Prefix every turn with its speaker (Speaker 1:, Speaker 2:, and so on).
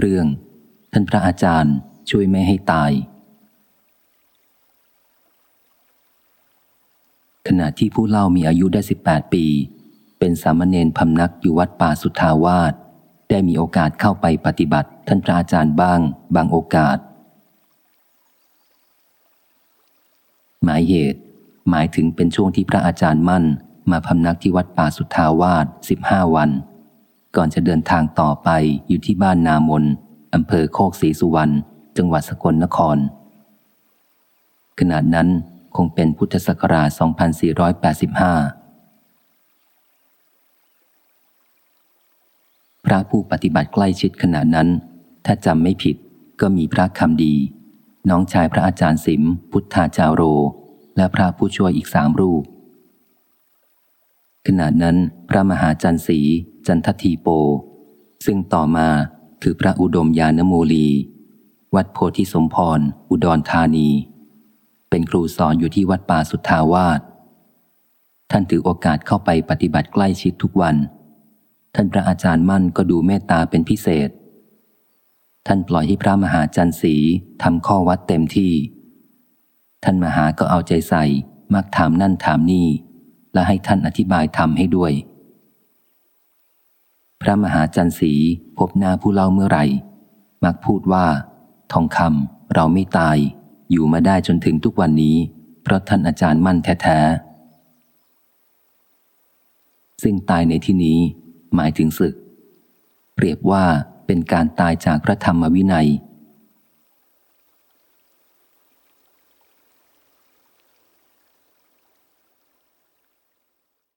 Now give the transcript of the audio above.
Speaker 1: เรื่อง ท่านพระอาจารย์ช่วยไม่ให้ตาย ขณะที่ผู้เล่ามีอายุได้ 18 ปี เป็นสามเณรพำนักอยู่วัดป่าสุทธาวาสได้มีโอกาสเข้าไปปฏิบัติ ท่านพระอาจารย์บ้าง บางโอกาส หมายเหตุ หมายถึงเป็นช่วงที่พระอาจารย์มั่น มาพำนักที่วัดป่าสุทธาวาส15 วัน ก่อนจะเดินทางต่อไปอยู่ที่บ้านนามนอำเภอโคกศรีสุวรรณ จังหวัดสกลนคร ขณะนั้นคงเป็นพุทธศักราช 2485 พระผู้ปฏิบัติใกล้ชิดขณะนั้น ถ้าจำไม่ผิดก็มีพระคำดี น้องชายพระอาจารย์สิม พุทธาจาโร และพระผู้ช่วยอีกสามรูป ขณะนั้นพระมหาจันสี จันททีโป ซึ่งต่อมาคือพระอุดมยานโมลี วัดโพธิสมพร อุดรธานี เป็นครูสอนอยู่ที่วัดป่าสุทธาวาสท่านถือโอกาสเข้าไปปฏิบัติใกล้ชิดทุกวัน ท่านพระอาจารย์มั่นก็ดูเมตตาเป็นพิเศษ ท่านปล่อยให้พระมหาจันสีทำข้อวัดเต็มที่ ท่านมหาก็เอาใจใส่ มักถามนั่นถามนี่ และให้ท่านอธิบายทำให้ด้วย พระมหาจันสีพบหน้าผู้เล่าเมื่อไหร่ มักพูดว่า ทองคำเราไม่ตาย อยู่มาได้จนถึงทุกวันนี้ เพราะท่านอาจารย์มั่นแท้ๆซึ่งตายในที่นี้ หมายถึงศึก เปรียบว่าเป็นการตายจากพระธรรมวินัย